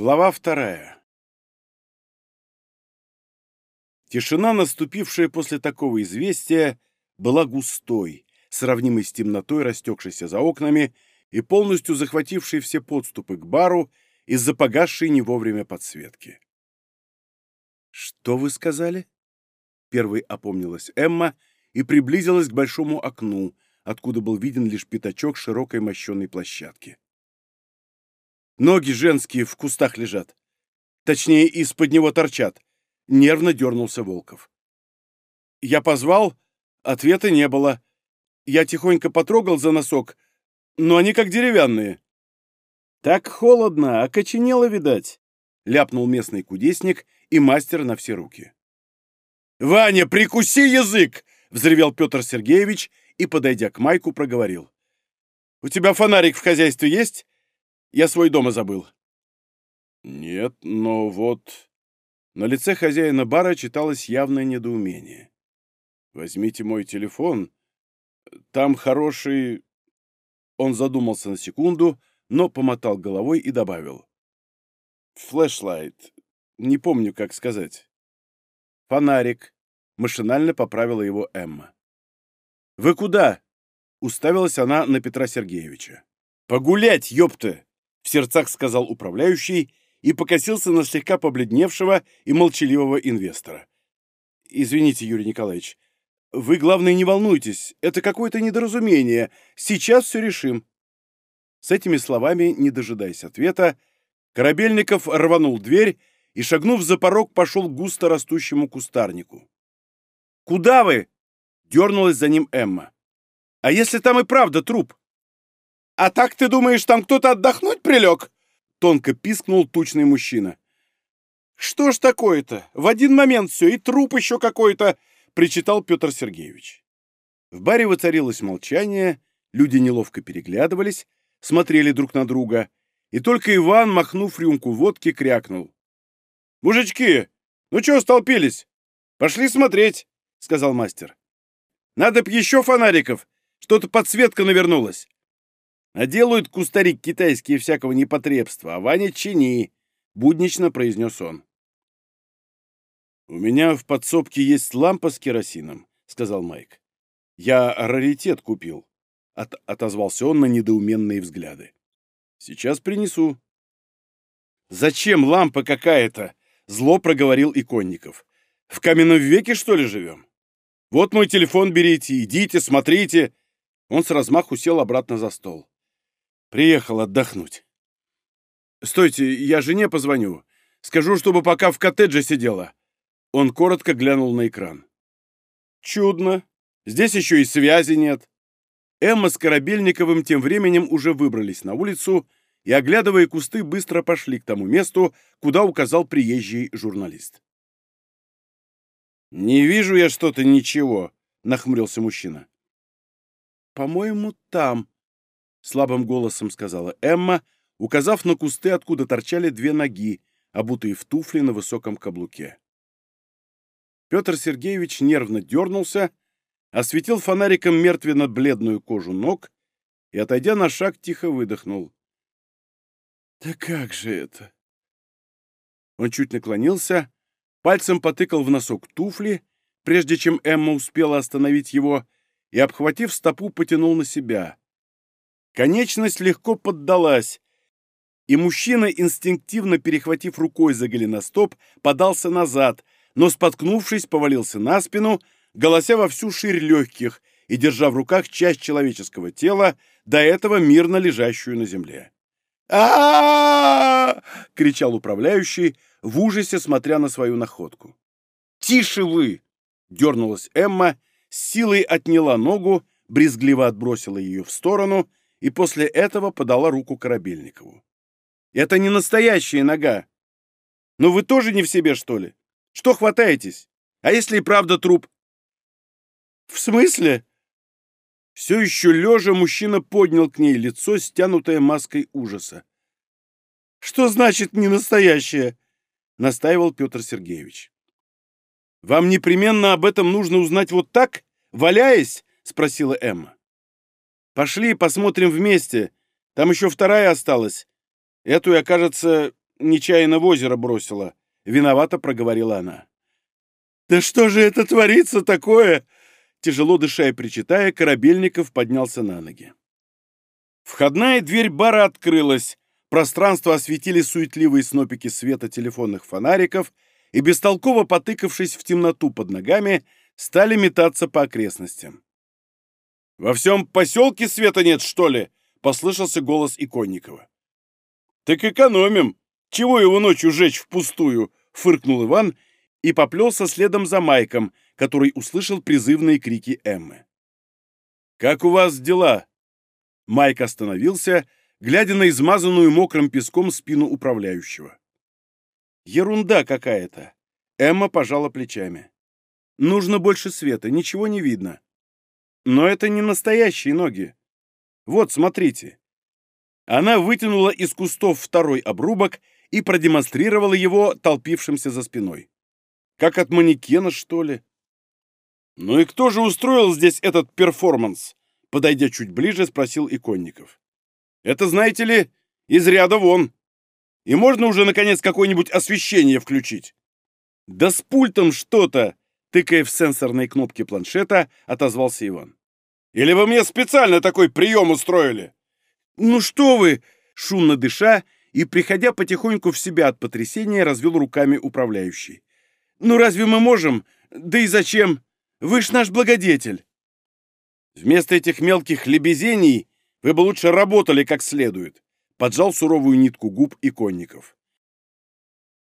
Глава вторая. Тишина, наступившая после такого известия, была густой, сравнимой с темнотой, растекшейся за окнами и полностью захватившей все подступы к бару из-за погасшей не вовремя подсветки. «Что вы сказали?» Первой опомнилась Эмма и приблизилась к большому окну, откуда был виден лишь пятачок широкой мощенной площадки. Ноги женские в кустах лежат. Точнее, из-под него торчат. Нервно дернулся Волков. Я позвал, ответа не было. Я тихонько потрогал за носок, но они как деревянные. Так холодно, окоченело, видать, ляпнул местный кудесник и мастер на все руки. «Ваня, прикуси язык!» — взревел Петр Сергеевич и, подойдя к Майку, проговорил. «У тебя фонарик в хозяйстве есть? Я свой дома забыл». «Нет, но вот...» На лице хозяина бара читалось явное недоумение. «Возьмите мой телефон. Там хороший...» Он задумался на секунду, но помотал головой и добавил. «Флэшлайт. Не помню, как сказать». «Фонарик», — машинально поправила его Эмма. «Вы куда?» — уставилась она на Петра Сергеевича. «Погулять, ёпта!» — в сердцах сказал управляющий и покосился на слегка побледневшего и молчаливого инвестора. «Извините, Юрий Николаевич, вы, главное, не волнуйтесь, это какое-то недоразумение, сейчас все решим». С этими словами, не дожидаясь ответа, Корабельников рванул дверь и, шагнув за порог, пошел к густо растущему кустарнику. «Куда вы?» — дернулась за ним Эмма. «А если там и правда труп?» «А так ты думаешь, там кто-то отдохнуть прилег?» Тонко пискнул тучный мужчина. «Что ж такое-то? В один момент все, и труп еще какой-то!» — причитал Петр Сергеевич. В баре воцарилось молчание, люди неловко переглядывались, смотрели друг на друга, и только Иван, махнув рюмку водки, крякнул. «Мужички, ну чего столпились? Пошли смотреть!» — сказал мастер. «Надо б еще фонариков! Что-то подсветка навернулась!» А делают кустарик китайские всякого непотребства, а Ваня чини, — буднично произнес он. «У меня в подсобке есть лампа с керосином», — сказал Майк. «Я раритет купил», — от отозвался он на недоуменные взгляды. «Сейчас принесу». «Зачем лампа какая-то?» — зло проговорил Иконников. «В каменном веке, что ли, живем? Вот мой телефон берите, идите, смотрите». Он с размаху сел обратно за стол. Приехал отдохнуть. Стойте, я жене позвоню. Скажу, чтобы пока в коттедже сидела. Он коротко глянул на экран. Чудно. Здесь еще и связи нет. Эмма с Корабельниковым тем временем уже выбрались на улицу и, оглядывая кусты, быстро пошли к тому месту, куда указал приезжий журналист. «Не вижу я что-то ничего», — нахмурился мужчина. «По-моему, там», — слабым голосом сказала Эмма, указав на кусты, откуда торчали две ноги, обутые в туфли на высоком каблуке. Петр Сергеевич нервно дернулся, осветил фонариком мертвенно-бледную кожу ног и, отойдя на шаг, тихо выдохнул. «Да как же это?» Он чуть наклонился, пальцем потыкал в носок туфли, прежде чем Эмма успела остановить его, и, обхватив стопу, потянул на себя. Конечность легко поддалась, и мужчина, инстинктивно перехватив рукой за голеностоп, подался назад, но, споткнувшись, повалился на спину, голося во всю ширь легких и держа в руках часть человеческого тела, до этого мирно лежащую на земле. а кричал управляющий, в ужасе смотря на свою находку. «Тише вы!» — дернулась Эмма, силой отняла ногу, брезгливо отбросила ее в сторону — и после этого подала руку Корабельникову. «Это не настоящая нога! Но вы тоже не в себе, что ли? Что хватаетесь? А если и правда труп?» «В смысле?» Все еще лежа мужчина поднял к ней лицо, стянутое маской ужаса. «Что значит не настоящее?» — настаивал Петр Сергеевич. «Вам непременно об этом нужно узнать вот так, валяясь?» — спросила Эмма. Пошли, посмотрим вместе. Там еще вторая осталась. Эту я, кажется, нечаянно в озеро бросила», — виновато проговорила она. «Да что же это творится такое?» Тяжело дыша и причитая, Корабельников поднялся на ноги. Входная дверь бара открылась, пространство осветили суетливые снопики света телефонных фонариков и, бестолково потыкавшись в темноту под ногами, стали метаться по окрестностям. «Во всем поселке света нет, что ли?» — послышался голос Иконникова. «Так экономим. Чего его ночью жечь впустую?» — фыркнул Иван и поплелся следом за Майком, который услышал призывные крики Эммы. «Как у вас дела?» Майк остановился, глядя на измазанную мокрым песком спину управляющего. «Ерунда какая-то!» Эмма пожала плечами. «Нужно больше света, ничего не видно. Но это не настоящие ноги. Вот, смотрите». Она вытянула из кустов второй обрубок и продемонстрировала его толпившимся за спиной. Как от манекена, что ли? «Ну и кто же устроил здесь этот перформанс?» Подойдя чуть ближе, спросил Иконников. «Это, знаете ли, из ряда вон. И можно уже, наконец, какое-нибудь освещение включить?» «Да с пультом что-то!» Тыкая в сенсорные кнопки планшета, отозвался Иван. «Или вы мне специально такой прием устроили?» «Ну что вы!» Шумно дыша и, приходя потихоньку в себя от потрясения, развел руками управляющий. «Ну разве мы можем? Да и зачем? Вы ж наш благодетель!» «Вместо этих мелких лебезений вы бы лучше работали как следует», поджал суровую нитку губ иконников.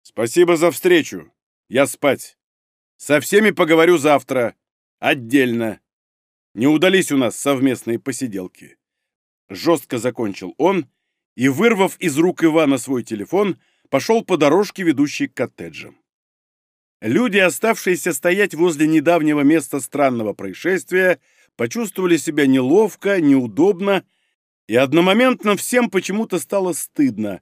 «Спасибо за встречу. Я спать. Со всеми поговорю завтра. Отдельно. Не удались у нас совместные посиделки». Жестко закончил он и, вырвав из рук Ивана свой телефон, пошел по дорожке, ведущей к коттеджам. Люди, оставшиеся стоять возле недавнего места странного происшествия, почувствовали себя неловко, неудобно, и одномоментно всем почему-то стало стыдно.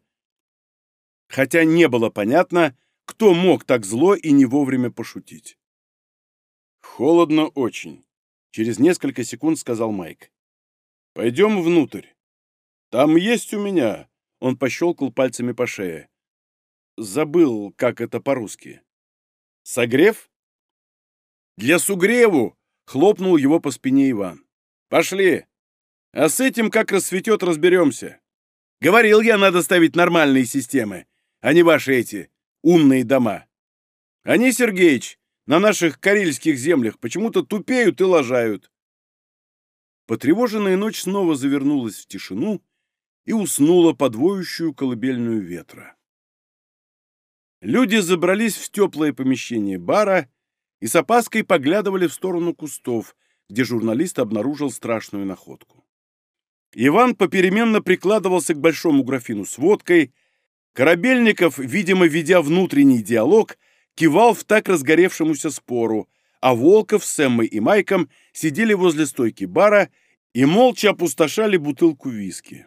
Хотя не было понятно, кто мог так зло и не вовремя пошутить. «Холодно очень», — через несколько секунд сказал Майк. «Пойдем внутрь. Там есть у меня...» — он пощелкал пальцами по шее. Забыл, как это по-русски. Согрев? Для сугреву! Хлопнул его по спине Иван. Пошли! А с этим, как рассветет, разберемся. Говорил я, надо ставить нормальные системы, а не ваши эти умные дома. Они, Сергеич, на наших карельских землях почему-то тупеют и лажают. Потревоженная ночь снова завернулась в тишину и уснула под воющую колыбельную ветра. Люди забрались в теплое помещение бара и с опаской поглядывали в сторону кустов, где журналист обнаружил страшную находку. Иван попеременно прикладывался к большому графину с водкой, Корабельников, видимо, ведя внутренний диалог, кивал в так разгоревшемуся спору, а Волков с Эммой и Майком сидели возле стойки бара и молча опустошали бутылку виски.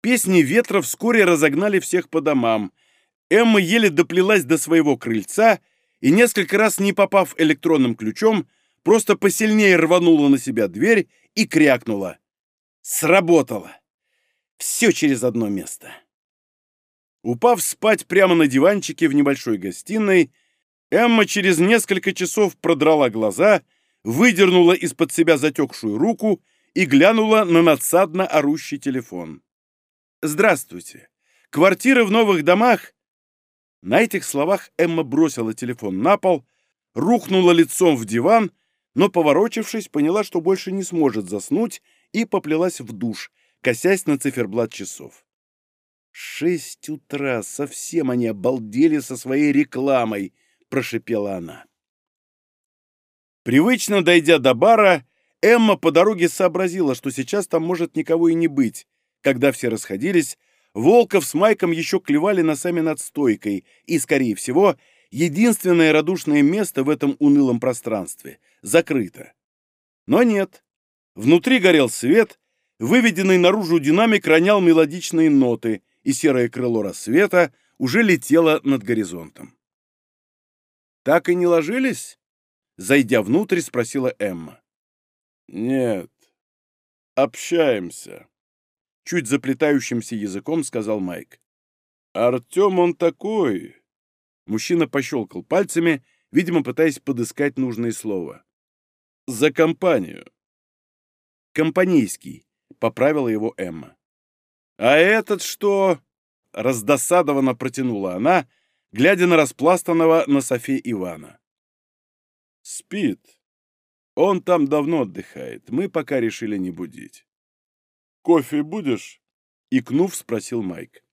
Песни ветра вскоре разогнали всех по домам, Эмма еле доплелась до своего крыльца и, несколько раз не попав электронным ключом, просто посильнее рванула на себя дверь и крякнула. Сработало! Все через одно место. Упав спать прямо на диванчике в небольшой гостиной, Эмма через несколько часов продрала глаза, выдернула из-под себя затекшую руку и глянула на надсадно орущий телефон. «Здравствуйте. Квартиры в новых домах на этих словах Эмма бросила телефон на пол, рухнула лицом в диван, но, поворочившись, поняла, что больше не сможет заснуть, и поплелась в душ, косясь на циферблат часов. «Шесть утра, совсем они обалдели со своей рекламой», — прошипела она. Привычно дойдя до бара, Эмма по дороге сообразила, что сейчас там может никого и не быть. Когда все расходились, Волков с Майком еще клевали носами над стойкой, и, скорее всего, единственное радушное место в этом унылом пространстве закрыто. Но нет. Внутри горел свет, выведенный наружу динамик ронял мелодичные ноты, и серое крыло рассвета уже летело над горизонтом. «Так и не ложились?» Зайдя внутрь, спросила Эмма. «Нет, общаемся», чуть заплетающимся языком сказал Майк. Артем он такой. Мужчина пощелкал пальцами, видимо, пытаясь подыскать нужное слово. За компанию. Компанейский, поправила его Эмма. А этот что? Раздосадованно протянула она, глядя на распластанного на софе Ивана. Спит. Он там давно отдыхает. Мы пока решили не будить. «Кофе будешь?» — икнув, спросил Майк.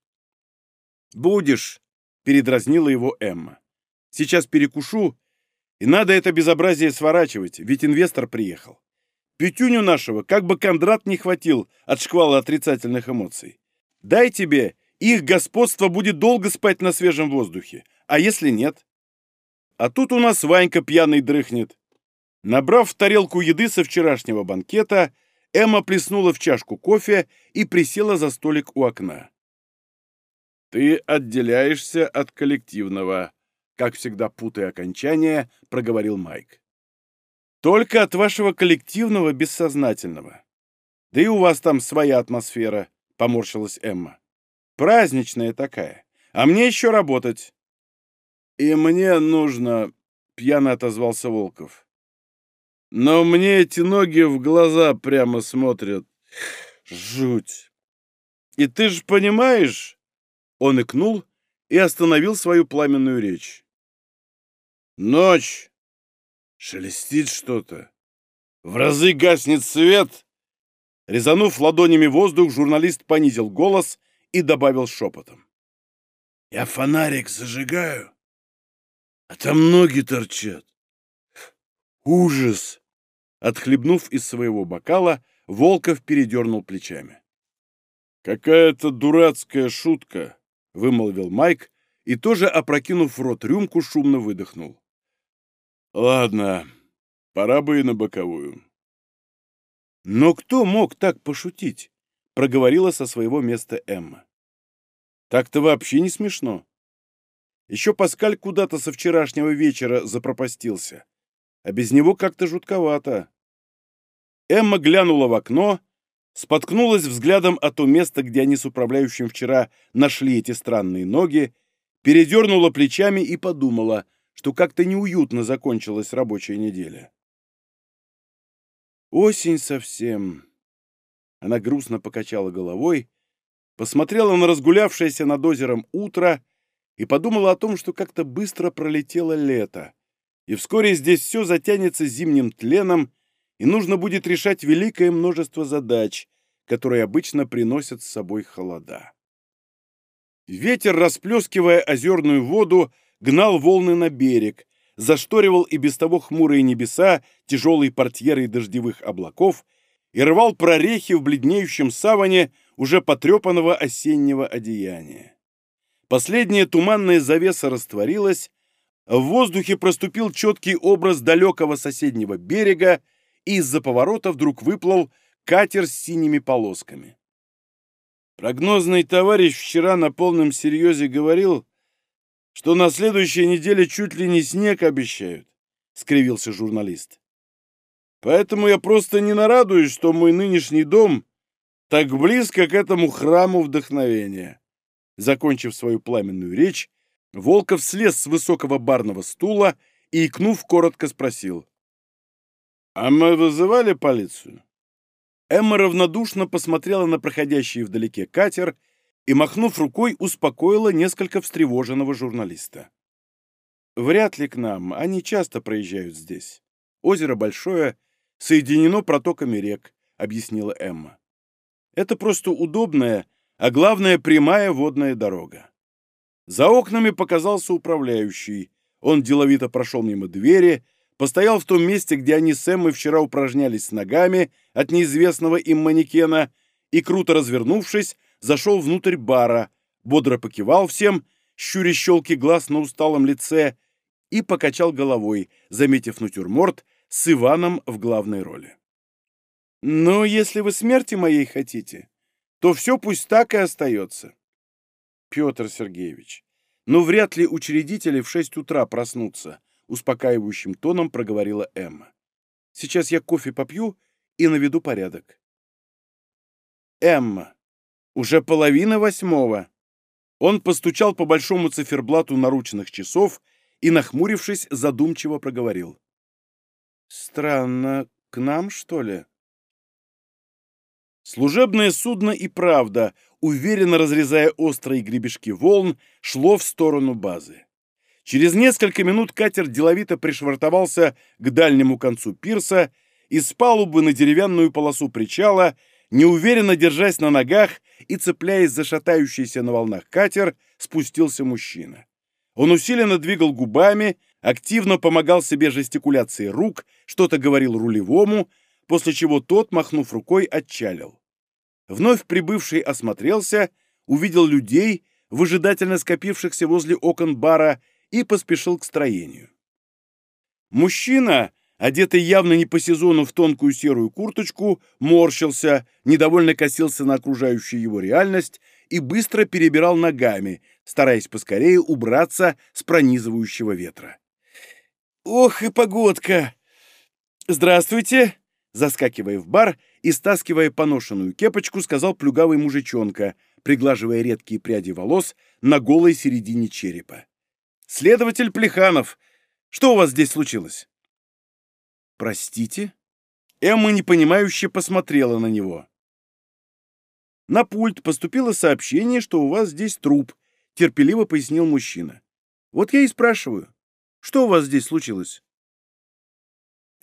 «Будешь», — передразнила его Эмма. «Сейчас перекушу, и надо это безобразие сворачивать, ведь инвестор приехал. Петюню нашего как бы Кондрат не хватил от шквала отрицательных эмоций. Дай тебе, их господство будет долго спать на свежем воздухе, а если нет? А тут у нас Ванька пьяный дрыхнет. Набрав в тарелку еды со вчерашнего банкета, Эмма плеснула в чашку кофе и присела за столик у окна. «Ты отделяешься от коллективного», — как всегда путая окончание, проговорил Майк. «Только от вашего коллективного бессознательного. Да и у вас там своя атмосфера», — поморщилась Эмма. «Праздничная такая. А мне еще работать». «И мне нужно...» — пьяно отозвался Волков. Но мне эти ноги в глаза прямо смотрят. Жуть. И ты же понимаешь...» Он икнул и остановил свою пламенную речь. «Ночь. Шелестит что-то. В разы гаснет свет». Резанув ладонями воздух, журналист понизил голос и добавил шепотом. «Я фонарик зажигаю, а там ноги торчат. Ужас! Отхлебнув из своего бокала, Волков передернул плечами. «Какая-то дурацкая шутка», — вымолвил Майк и тоже, опрокинув в рот рюмку, шумно выдохнул. «Ладно, пора бы и на боковую». «Но кто мог так пошутить?» — проговорила со своего места Эмма. «Так-то вообще не смешно. Еще Паскаль куда-то со вчерашнего вечера запропастился а без него как-то жутковато. Эмма глянула в окно, споткнулась взглядом о то место, где они с управляющим вчера нашли эти странные ноги, передернула плечами и подумала, что как-то неуютно закончилась рабочая неделя. Осень совсем. Она грустно покачала головой, посмотрела на разгулявшееся над озером утро и подумала о том, что как-то быстро пролетело лето и вскоре здесь все затянется зимним тленом, и нужно будет решать великое множество задач, которые обычно приносят с собой холода. Ветер, расплескивая озерную воду, гнал волны на берег, зашторивал и без того хмурые небеса тяжелой портьерой дождевых облаков и рвал прорехи в бледнеющем саване уже потрепанного осеннего одеяния. Последняя туманная завеса растворилась, в воздухе проступил четкий образ далекого соседнего берега, и из-за поворота вдруг выплыл катер с синими полосками. Прогнозный товарищ вчера на полном серьезе говорил, что на следующей неделе чуть ли не снег обещают, — скривился журналист. Поэтому я просто не нарадуюсь, что мой нынешний дом так близко к этому храму вдохновения. Закончив свою пламенную речь, Волков слез с высокого барного стула и, икнув, коротко спросил. «А мы вызывали полицию?» Эмма равнодушно посмотрела на проходящий вдалеке катер и, махнув рукой, успокоила несколько встревоженного журналиста. «Вряд ли к нам, они часто проезжают здесь. Озеро большое, соединено протоками рек», — объяснила Эмма. «Это просто удобная, а главное, прямая водная дорога. За окнами показался управляющий. Он деловито прошел мимо двери, постоял в том месте, где они с Эммой вчера упражнялись с ногами от неизвестного им манекена, и, круто развернувшись, зашел внутрь бара, бодро покивал всем, щуря щелки глаз на усталом лице, и покачал головой, заметив натюрморт с Иваном в главной роли. «Ну, если вы смерти моей хотите, то все пусть так и остается. Петр Сергеевич, ну вряд ли учредители в шесть утра проснутся, успокаивающим тоном проговорила Эмма. Сейчас я кофе попью и наведу порядок. Эмма, уже половина восьмого. Он постучал по большому циферблату наручных часов и, нахмурившись, задумчиво проговорил. «Странно, к нам, что ли?» Служебное судно и правда, уверенно разрезая острые гребешки волн, шло в сторону базы. Через несколько минут катер деловито пришвартовался к дальнему концу пирса и с палубы на деревянную полосу причала, неуверенно держась на ногах и цепляясь за шатающийся на волнах катер, спустился мужчина. Он усиленно двигал губами, активно помогал себе жестикуляцией рук, что-то говорил рулевому, после чего тот, махнув рукой, отчалил. Вновь прибывший осмотрелся, увидел людей, выжидательно скопившихся возле окон бара, и поспешил к строению. Мужчина, одетый явно не по сезону в тонкую серую курточку, морщился, недовольно косился на окружающую его реальность и быстро перебирал ногами, стараясь поскорее убраться с пронизывающего ветра. «Ох и погодка!» «Здравствуйте!» Заскакивая в бар и стаскивая поношенную кепочку, сказал плюгавый мужичонка, приглаживая редкие пряди волос на голой середине черепа. «Следователь Плеханов, что у вас здесь случилось?» «Простите?» Эмма непонимающе посмотрела на него. «На пульт поступило сообщение, что у вас здесь труп», — терпеливо пояснил мужчина. «Вот я и спрашиваю, что у вас здесь случилось?»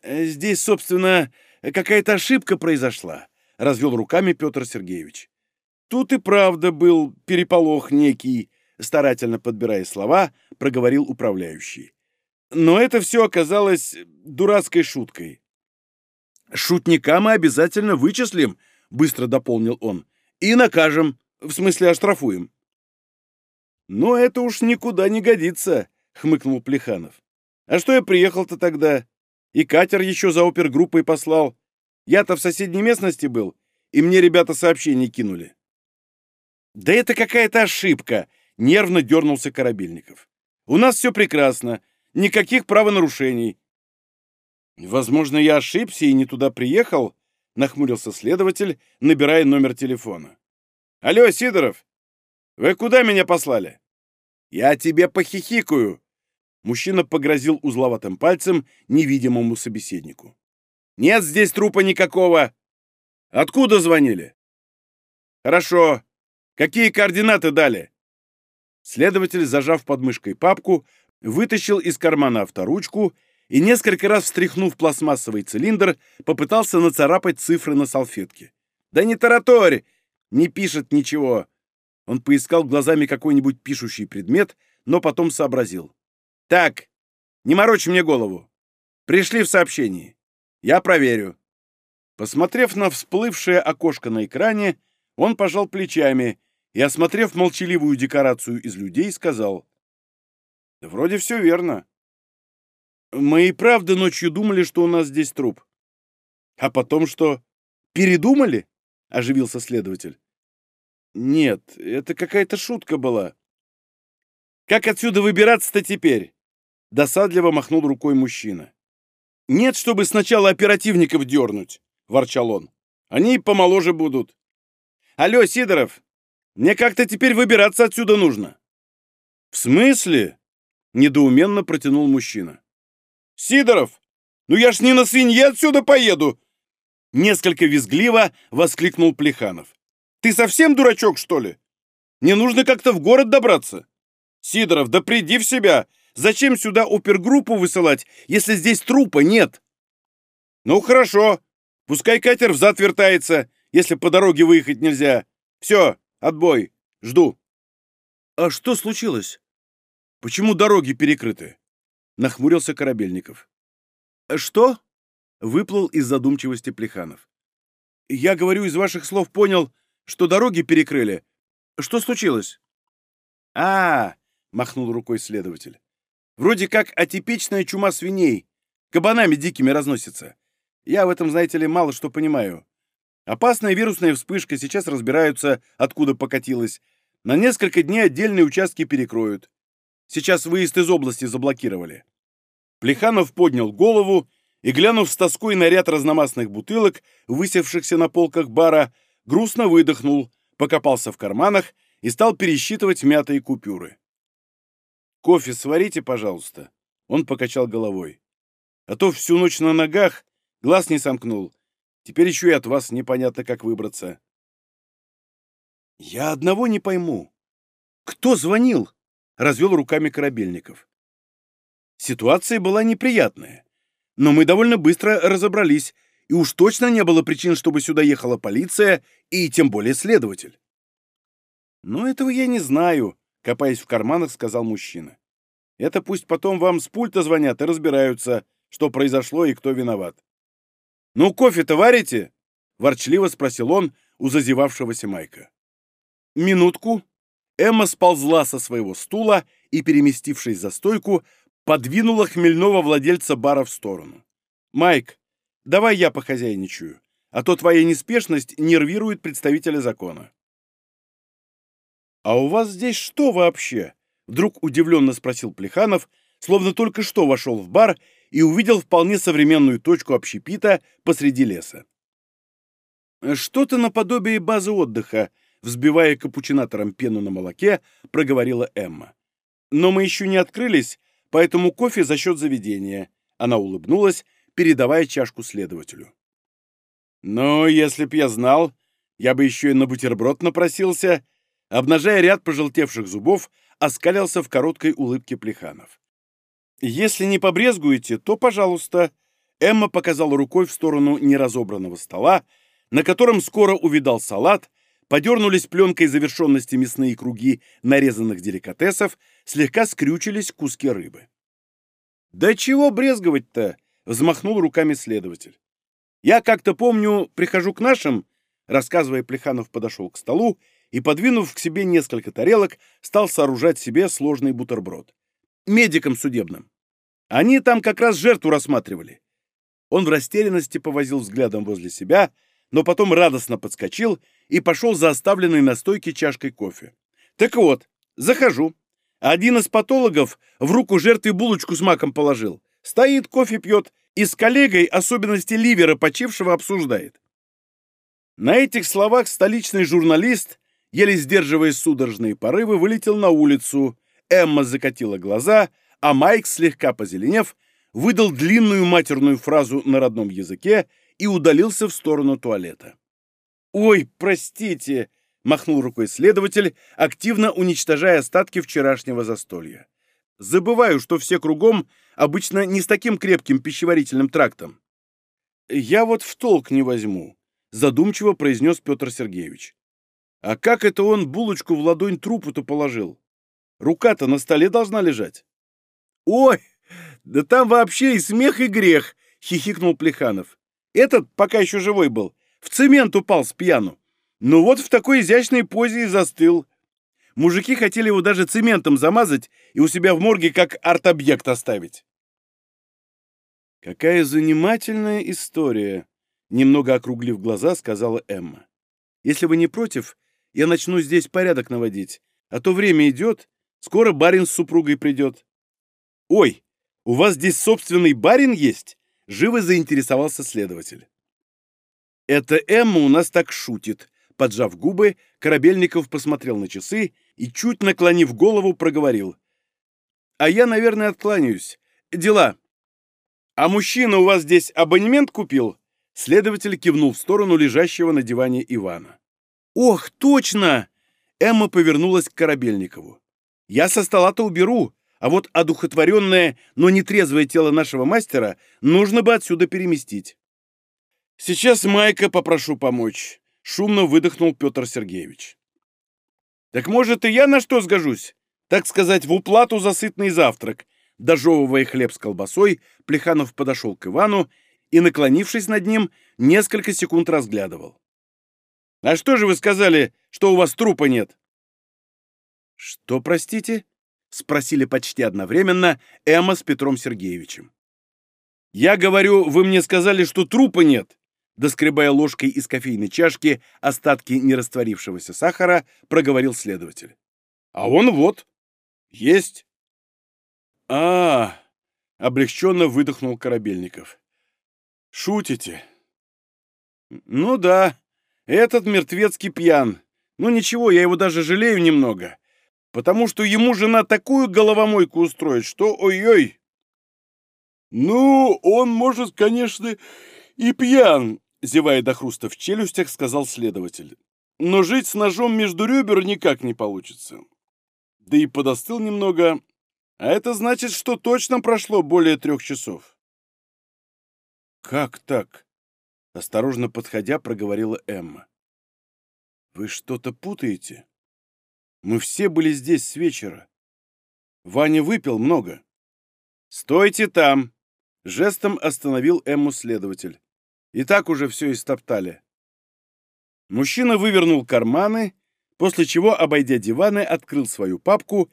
«Э, «Здесь, собственно, какая-то ошибка произошла», — развел руками Петр Сергеевич. «Тут и правда был переполох некий», — старательно подбирая слова, проговорил управляющий. Но это все оказалось дурацкой шуткой. «Шутника мы обязательно вычислим», — быстро дополнил он, — «и накажем, в смысле оштрафуем». «Но это уж никуда не годится», — хмыкнул Плеханов. «А что я приехал-то тогда? И катер еще за опергруппой послал. Я-то в соседней местности был, и мне ребята сообщение кинули». «Да это какая-то ошибка», — нервно дернулся Корабельников. «У нас все прекрасно, никаких правонарушений». «Возможно, я ошибся и не туда приехал», — нахмурился следователь, набирая номер телефона. «Алло, Сидоров, вы куда меня послали?» «Я тебе похихикаю», Мужчина погрозил узловатым пальцем невидимому собеседнику. «Нет здесь трупа никакого!» «Откуда звонили?» «Хорошо. Какие координаты дали?» Следователь, зажав под мышкой папку, вытащил из кармана авторучку и, несколько раз встряхнув пластмассовый цилиндр, попытался нацарапать цифры на салфетке. «Да не тараторь! Не пишет ничего!» Он поискал глазами какой-нибудь пишущий предмет, но потом сообразил. Так, не морочь мне голову. Пришли в сообщении. Я проверю. Посмотрев на всплывшее окошко на экране, он пожал плечами и, осмотрев молчаливую декорацию из людей, сказал. «Вроде все верно. Мы и правда ночью думали, что у нас здесь труп. А потом что? Передумали?» — оживился следователь. «Нет, это какая-то шутка была. Как отсюда выбираться-то теперь?» Досадливо махнул рукой мужчина. «Нет, чтобы сначала оперативников дернуть», — ворчал он. «Они помоложе будут». «Алло, Сидоров, мне как-то теперь выбираться отсюда нужно». «В смысле?» — недоуменно протянул мужчина. «Сидоров, ну я ж не на свинье отсюда поеду!» Несколько визгливо воскликнул Плеханов. «Ты совсем дурачок, что ли? Мне нужно как-то в город добраться. Сидоров, да приди в себя. Зачем сюда опергруппу высылать, если здесь трупа нет? Ну, хорошо. Пускай катер взад вертается, если по дороге выехать нельзя. Все, отбой. Жду. А что случилось? Почему дороги перекрыты? Нахмурился Корабельников. Что? Выплыл из задумчивости Плеханов. Я говорю, из ваших слов понял, что дороги перекрыли. Что случилось? А, махнул рукой следователь. Вроде как атипичная чума свиней. Кабанами дикими разносится. Я в этом, знаете ли, мало что понимаю. Опасная вирусная вспышка, сейчас разбираются, откуда покатилась. На несколько дней отдельные участки перекроют. Сейчас выезд из области заблокировали. Плеханов поднял голову и, глянув с тоской на ряд разномастных бутылок, высевшихся на полках бара, грустно выдохнул, покопался в карманах и стал пересчитывать мятые купюры. «Кофе сварите, пожалуйста», — он покачал головой. «А то всю ночь на ногах, глаз не сомкнул. Теперь еще и от вас непонятно, как выбраться». «Я одного не пойму. Кто звонил?» — развел руками Корабельников. Ситуация была неприятная, но мы довольно быстро разобрались, и уж точно не было причин, чтобы сюда ехала полиция и тем более следователь. «Но этого я не знаю», — копаясь в карманах, сказал мужчина. «Это пусть потом вам с пульта звонят и разбираются, что произошло и кто виноват». «Ну, кофе-то варите?» — ворчливо спросил он у зазевавшегося Майка. «Минутку». Эмма сползла со своего стула и, переместившись за стойку, подвинула хмельного владельца бара в сторону. «Майк, давай я похозяйничаю, а то твоя неспешность нервирует представителя закона». «А у вас здесь что вообще?» — вдруг удивленно спросил Плеханов, словно только что вошел в бар и увидел вполне современную точку общепита посреди леса. «Что-то наподобие базы отдыха», — взбивая капучинатором пену на молоке, проговорила Эмма. «Но мы еще не открылись, поэтому кофе за счет заведения». Она улыбнулась, передавая чашку следователю. «Ну, если б я знал, я бы еще и на бутерброд напросился», обнажая ряд пожелтевших зубов, оскалился в короткой улыбке Плеханов. «Если не побрезгуете, то, пожалуйста». Эмма показала рукой в сторону неразобранного стола, на котором скоро увидал салат, подернулись пленкой завершенности мясные круги нарезанных деликатесов, слегка скрючились куски рыбы. «Да чего брезговать-то?» — взмахнул руками следователь. «Я как-то помню, прихожу к нашим...» Рассказывая, Плеханов подошел к столу и, подвинув к себе несколько тарелок, стал сооружать себе сложный бутерброд. Медикам судебным. Они там как раз жертву рассматривали. Он в растерянности повозил взглядом возле себя, но потом радостно подскочил и пошел за оставленной на стойке чашкой кофе. Так вот, захожу. Один из патологов в руку жертве булочку с маком положил. Стоит, кофе пьет и с коллегой особенности ливера почившего обсуждает. На этих словах столичный журналист, еле сдерживая судорожные порывы, вылетел на улицу. Эмма закатила глаза, а Майк, слегка позеленев, выдал длинную матерную фразу на родном языке и удалился в сторону туалета. «Ой, простите!» — махнул рукой следователь, активно уничтожая остатки вчерашнего застолья. «Забываю, что все кругом обычно не с таким крепким пищеварительным трактом». «Я вот в толк не возьму», — задумчиво произнес Петр Сергеевич. «А как это он булочку в ладонь трупу-то положил? Рука-то на столе должна лежать». «Ой, да там вообще и смех, и грех!» — хихикнул Плеханов. «Этот, пока еще живой был, в цемент упал с пьяну. Ну вот в такой изящной позе и застыл. Мужики хотели его даже цементом замазать и у себя в морге как арт-объект оставить. «Какая занимательная история», — немного округлив глаза, сказала Эмма. «Если вы не против, я начну здесь порядок наводить, а то время идет, скоро барин с супругой придет». «Ой, у вас здесь собственный барин есть?» — живо заинтересовался следователь. «Это Эмма у нас так шутит», — поджав губы, Корабельников посмотрел на часы и, чуть наклонив голову, проговорил. «А я, наверное, откланяюсь. Дела. А мужчина у вас здесь абонемент купил?» Следователь кивнул в сторону лежащего на диване Ивана. «Ох, точно!» Эмма повернулась к Корабельникову. «Я со стола-то уберу, а вот одухотворенное, но нетрезвое тело нашего мастера нужно бы отсюда переместить». «Сейчас Майка попрошу помочь», — шумно выдохнул Петр Сергеевич. «Так, может, и я на что сгожусь? Так сказать, в уплату за сытный завтрак». Дожевывая хлеб с колбасой, Плеханов подошел к Ивану и, наклонившись над ним, несколько секунд разглядывал. «А что же вы сказали, что у вас трупа нет?» «Что, простите?» — спросили почти одновременно Эмма с Петром Сергеевичем. «Я говорю, вы мне сказали, что трупа нет!» доскребая ложкой из кофейной чашки остатки нерастворившегося сахара, проговорил следователь. «А он вот. Есть». А, -а, -а облегченно выдохнул Корабельников. «Шутите?» «Ну да, этот мертвецкий пьян. Ну ничего, я его даже жалею немного, потому что ему жена такую головомойку устроит, что ой-ой. Ну, он может, конечно, и пьян, зевая до хруста в челюстях, сказал следователь. Но жить с ножом между ребер никак не получится. Да и подостыл немного, а это значит, что точно прошло более трех часов. «Как так?» — осторожно подходя, проговорила Эмма. «Вы что-то путаете? Мы все были здесь с вечера. Ваня выпил много». «Стойте там!» — жестом остановил Эмму следователь. «И так уже все истоптали». Мужчина вывернул карманы, после чего, обойдя диваны, открыл свою папку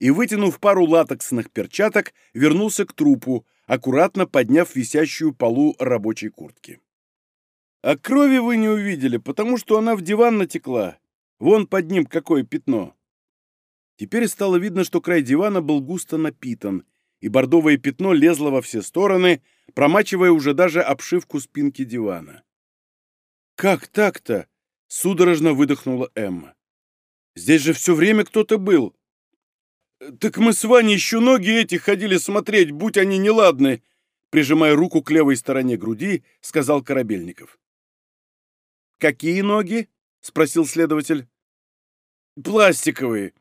и, вытянув пару латексных перчаток, вернулся к трупу, аккуратно подняв висящую полу рабочей куртки. А крови вы не увидели, потому что она в диван натекла. Вон под ним какое пятно. Теперь стало видно, что край дивана был густо напитан, и бордовое пятно лезло во все стороны, промачивая уже даже обшивку спинки дивана. «Как так-то?» — судорожно выдохнула Эмма. «Здесь же все время кто-то был». «Так мы с Ваней еще ноги эти ходили смотреть, будь они неладны», прижимая руку к левой стороне груди, сказал Корабельников. «Какие ноги?» — спросил следователь. «Пластиковые.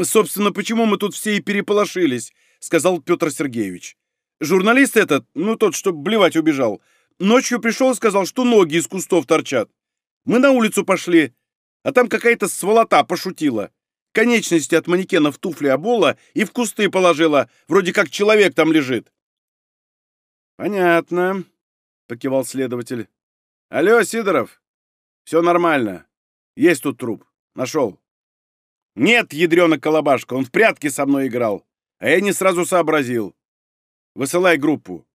Собственно, почему мы тут все и переполошились», — сказал Петр Сергеевич. «Журналист этот, ну тот, что блевать убежал, ночью пришел и сказал, что ноги из кустов торчат. Мы на улицу пошли, а там какая-то сволота пошутила. Конечности от манекена в туфли обола и в кусты положила, вроде как человек там лежит». «Понятно», — покивал следователь. «Алло, Сидоров, все нормально. Есть тут труп. Нашел. Нет, ядрёна колобашка, он в прятки со мной играл. А я не сразу сообразил. Высылай группу.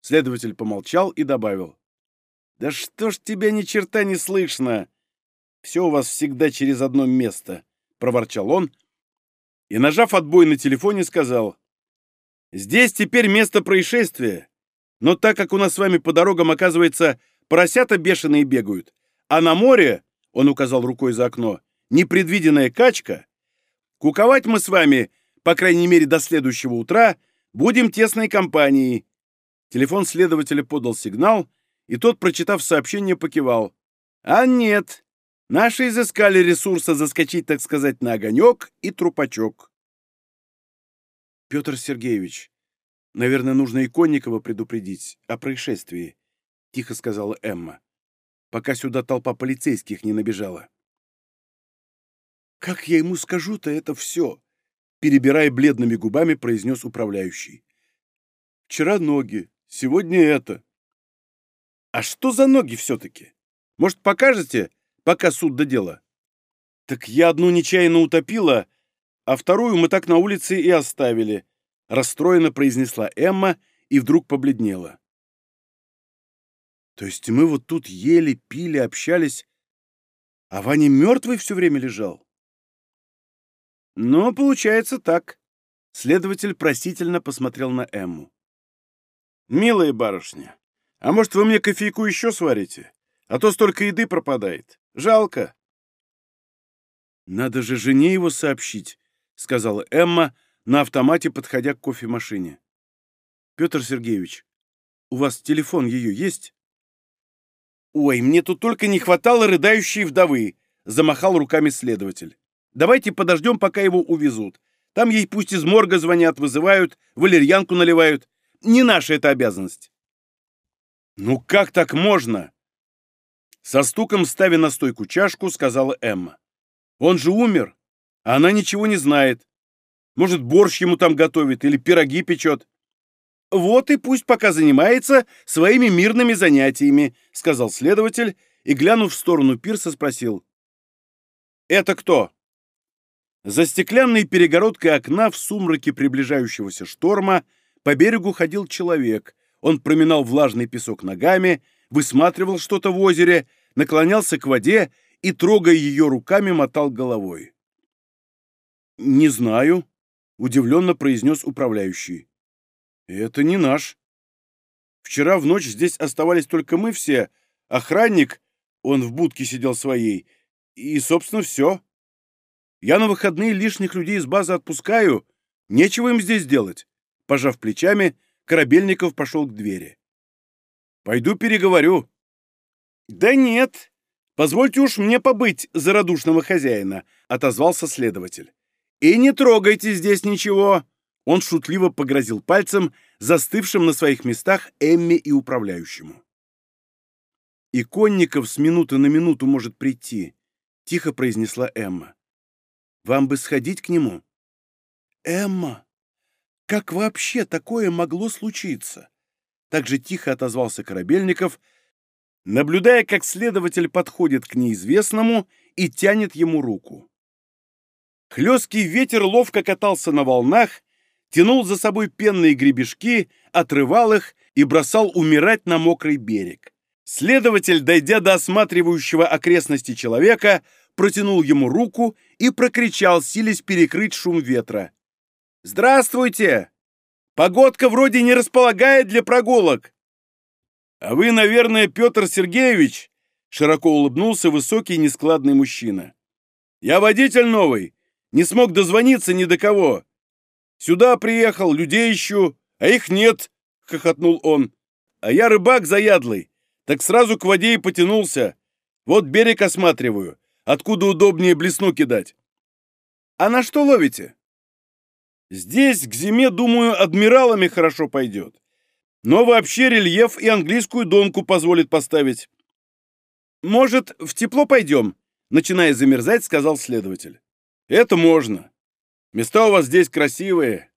Следователь помолчал и добавил. Да что ж тебя ни черта не слышно? Все у вас всегда через одно место, проворчал он и, нажав отбой на телефоне, сказал. Здесь теперь место происшествия. Но так как у нас с вами по дорогам, оказывается, поросята бешеные бегают, а на море, он указал рукой за окно, непредвиденная качка, куковать мы с вами, по крайней мере до следующего утра, будем тесной компанией. Телефон следователя подал сигнал, и тот, прочитав сообщение, покивал. А нет, наши изыскали ресурса заскочить, так сказать, на огонек и трупачок. Петр Сергеевич, наверное, нужно Иконникова предупредить о происшествии, тихо сказала Эмма пока сюда толпа полицейских не набежала. «Как я ему скажу-то это все?» Перебирая бледными губами, произнес управляющий. «Вчера ноги, сегодня это». «А что за ноги все-таки? Может, покажете, пока суд до дела?» «Так я одну нечаянно утопила, а вторую мы так на улице и оставили», расстроенно произнесла Эмма и вдруг побледнела. То есть мы вот тут ели, пили, общались, а Ваня мертвый все время лежал? Ну, получается так. Следователь просительно посмотрел на Эмму. «Милая барышня, а может, вы мне кофейку еще сварите? А то столько еды пропадает. Жалко». «Надо же жене его сообщить», — сказала Эмма, на автомате подходя к кофемашине. «Петр Сергеевич, у вас телефон ее есть?» «Ой, мне тут только не хватало рыдающей вдовы», — замахал руками следователь. «Давайте подождем, пока его увезут. Там ей пусть из морга звонят, вызывают, валерьянку наливают. Не наша это обязанность». «Ну как так можно?» Со стуком ставя на стойку чашку, сказала Эмма. «Он же умер, а она ничего не знает. Может, борщ ему там готовит или пироги печет. «Вот и пусть пока занимается своими мирными занятиями», — сказал следователь и, глянув в сторону пирса, спросил. «Это кто?» За стеклянной перегородкой окна в сумраке приближающегося шторма по берегу ходил человек. Он проминал влажный песок ногами, высматривал что-то в озере, наклонялся к воде и, трогая ее руками, мотал головой. «Не знаю», — удивленно произнес управляющий. «Это не наш. Вчера в ночь здесь оставались только мы все, охранник, он в будке сидел своей, И, собственно, все. Я на выходные лишних людей из базы отпускаю. Нечего им здесь делать. Пожав плечами, Корабельников пошел к двери. Пойду переговорю. Да нет. Позвольте уж мне побыть за радушного хозяина, отозвался следователь. И не трогайте здесь ничего. Он шутливо погрозил пальцем застывшим на своих местах Эмми и управляющему. «И Конников с минуты на минуту может прийти», — тихо произнесла Эмма. «Вам бы сходить к нему?» «Эмма, как вообще такое могло случиться?» Так же тихо отозвался Корабельников, наблюдая, как следователь подходит к неизвестному и тянет ему руку. Хлесткий ветер ловко катался на волнах, тянул за собой пенные гребешки, отрывал их и бросал умирать на мокрый берег. Следователь, дойдя до осматривающего окрестности человека, протянул ему руку и прокричал, силясь перекрыть шум ветра. «Здравствуйте! Погодка вроде не располагает для прогулок!» «А вы, наверное, Петр Сергеевич?» Широко улыбнулся высокий нескладный мужчина. «Я водитель новый, не смог дозвониться ни до кого. Сюда приехал, людей ищу, а их нет!» — хохотнул он. «А я рыбак заядлый, так сразу к воде и потянулся. Вот берег осматриваю, откуда удобнее блесну кидать». «А на что ловите?» «Здесь к зиме, думаю, адмиралами хорошо пойдет. Но вообще рельеф и английскую донку позволит поставить». «Может, в тепло пойдем?» Начиная замерзать, сказал следователь. «Это можно. Места у вас здесь красивые.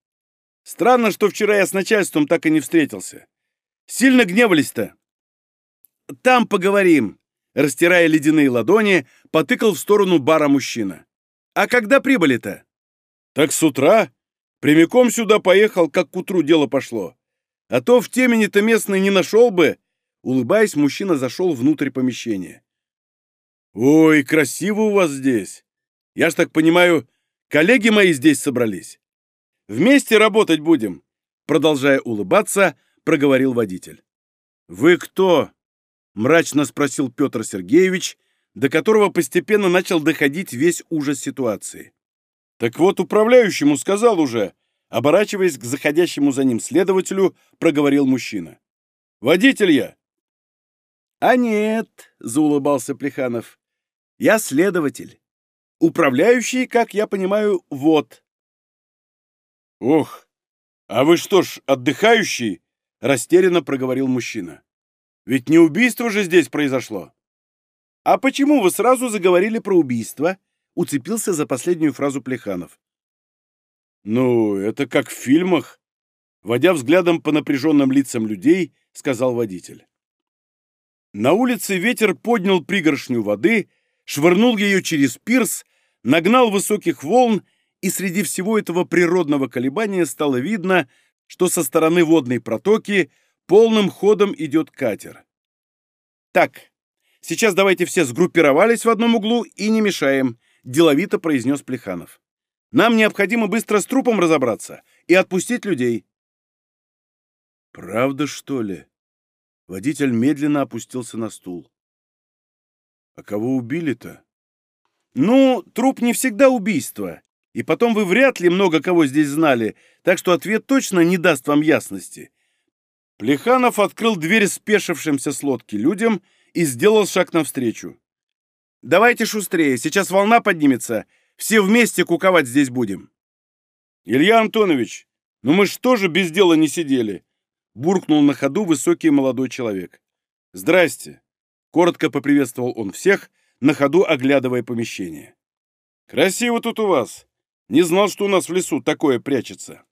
Странно, что вчера я с начальством так и не встретился. Сильно гневались-то?» «Там поговорим», — растирая ледяные ладони, потыкал в сторону бара мужчина. «А когда прибыли-то?» «Так с утра. Прямиком сюда поехал, как к утру дело пошло. А то в темени-то местный не нашел бы». Улыбаясь, мужчина зашел внутрь помещения. «Ой, красиво у вас здесь. Я ж так понимаю, коллеги мои здесь собрались. Вместе работать будем», продолжая улыбаться, проговорил водитель. «Вы кто?» мрачно спросил Петр Сергеевич, до которого постепенно начал доходить весь ужас ситуации. Так вот, управляющему сказал уже, оборачиваясь к заходящему за ним следователю, проговорил мужчина. «Водитель я!» «А нет», — заулыбался Плеханов, — «я следователь. Управляющий, как я понимаю, вот». «Ох, а вы что ж, отдыхающий?» — растерянно проговорил мужчина. Ведь не убийство же здесь произошло. А почему вы сразу заговорили про убийство? Уцепился за последнюю фразу Плеханов. Ну, это как в фильмах. Водя взглядом по напряженным лицам людей, сказал водитель. На улице ветер поднял пригоршню воды, швырнул ее через пирс, нагнал высоких волн, и среди всего этого природного колебания стало видно, что со стороны водной протоки Полным ходом идет катер. «Так, сейчас давайте все сгруппировались в одном углу и не мешаем», — деловито произнес Плеханов. «Нам необходимо быстро с трупом разобраться и отпустить людей». «Правда, что ли?» Водитель медленно опустился на стул. «А кого убили-то?» «Ну, труп не всегда убийство. И потом вы вряд ли много кого здесь знали, так что ответ точно не даст вам ясности. Плеханов открыл дверь спешившимся с лодки людям и сделал шаг навстречу. «Давайте шустрее, сейчас волна поднимется. Все вместе куковать здесь будем». «Илья Антонович, ну мы ж тоже без дела не сидели», — буркнул на ходу высокий молодой человек. «Здрасте», — коротко поприветствовал он всех, на ходу оглядывая помещение. «Красиво тут у вас. Не знал, что у нас в лесу такое прячется».